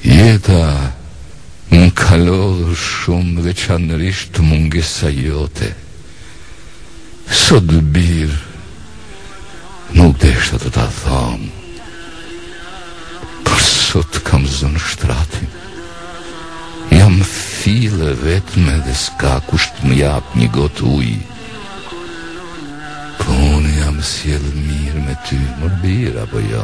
Jeta më ka lodhur shumë veçanërisht mungesa jote. Sot bir, nuk deshta të ta thom, por sot kam zënë shtratin. Jam fill e vetme dhe s'ka kush të më japë një gotë ujë. Po unë jam sjellë mirë me ty, mor bir apo jo?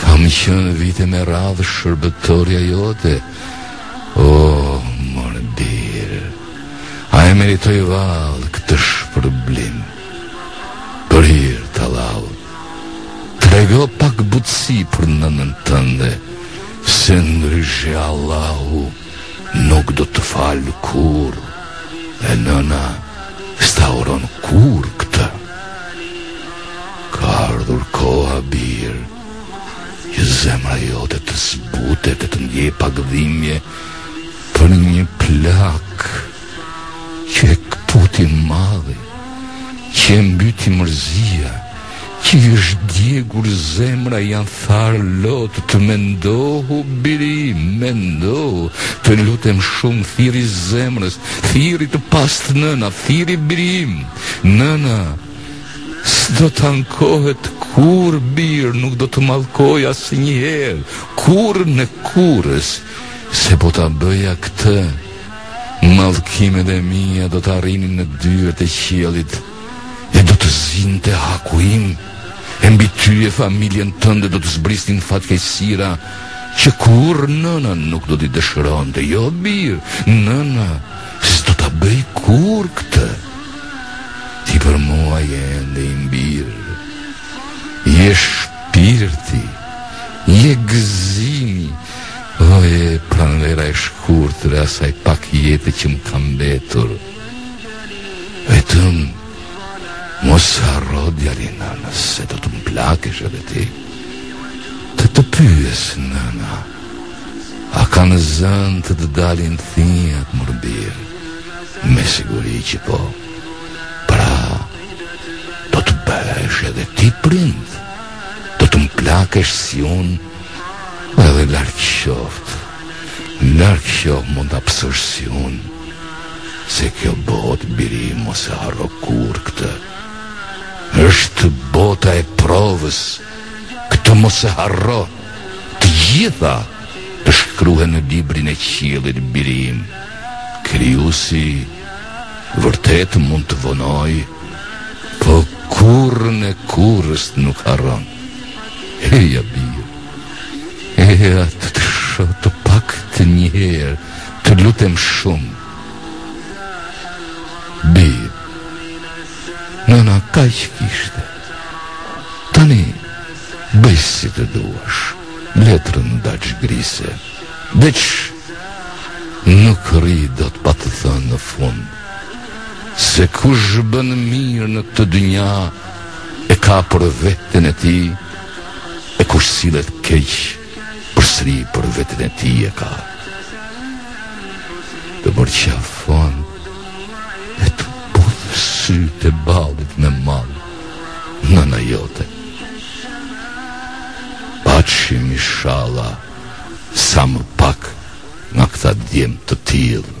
Kam qënë vite me radhë shërbëtorja jote, o, oh, mor bir, a e meritoj vallë këtë shpërblim? Për hirë të Allahut, trego pak butësi për nënën tënde, se ndryshe Allahu, nuk do të falë kurrë e nëna s'ta uron kurrë këtë ka ardhur koha bir që zemra jote të zbutet e të ndjejë pak dhimje për një plakë Që e këputi malli Që e mbyti mërzia Që i është djegur zemra Janë tharë lotët Mendohu biri im Mendohu Të lutem shumë Thirri zemrës Thirri të pastë nëna Thirri biri im Nëna S'do të ankohet Kurrë bir Nuk do të mallkoj asnjëherë Kurrën e kurrës Se po ta bëja këtë Mallkimet e mia do të arrinin në dyert e qiellit e do të zinte haku im, e mbi ty e familjen tënde do të zbrisnin fatkeqësira që kurrë nëna nuk do t'i dëshironte, jo bir, nëna s'do ta bëjë kurrë këtë. Ti për mua je ende im bir, je shpirti, je gëzimi, O, je pranvera e shkurtër e asaj pak jete që më ka mbetur. Vetëm, mos harro djali i nënës, se do të më plakesh edhe ti. Të të pyes nëna, a kanë zënë të të dalin thinjat mor bir? Me siguri që po. Pra, do të bëhesh edhe ti prind. Do të më plakesh si unë Edhe larg qoftë, larg qoftë mund ta pësosh si unë, se kjo botë biri im mos e harro kurrë këtë. Është bota e provës, këtë mos e harro. Të gjitha të shkruhen në librin e qiellit biri im. Krijuesi vërtet mund të vonojë, po kurrën e kurrës nuk harron. Eja bir Eja të të shoh të paktën një herë Të lutem shumë Bir Nëna kaq kishte Tani Bëj si të duash Letrën daç grise Veç Nuk rri do të patë thënë në fund Se kush bën mirë në këtë dynja e ka për veten e tij, e kush sillet keq përsëri për veten e tij e ka. Të përqafon e të puth sytë e ballit me mall nëna jote. Paçim ishalla sa më pak nga këta djem të tillë.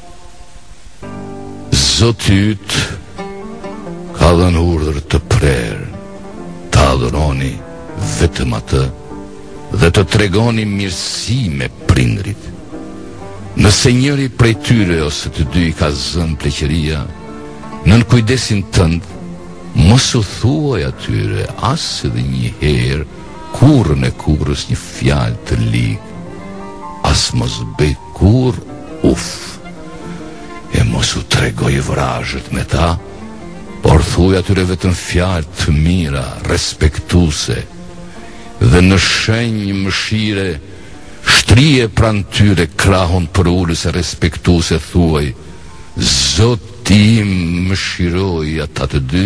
Zoti yt ka dhënë urdhër të prerë, të adhuroni vetëm atë dhe të tregoni mirësi me prindërit. Nëse njëri prej tyre ose të dy i ka zënë pleqëria, nën kujdesin tënd, mos u thuaj atyre as edhe një herë kurrën e kurrës një fjalë të ligë, as mos bëj Kurr uff E mos u trego i vrazhdë me ta Por thuaju atyre vetëm fjalë të mira, respektuese Dhe në shenjë mëshire Shtrije pranë tyre krahun përulës e respektues e Thuaj, Zoti im mëshiroji ata të dy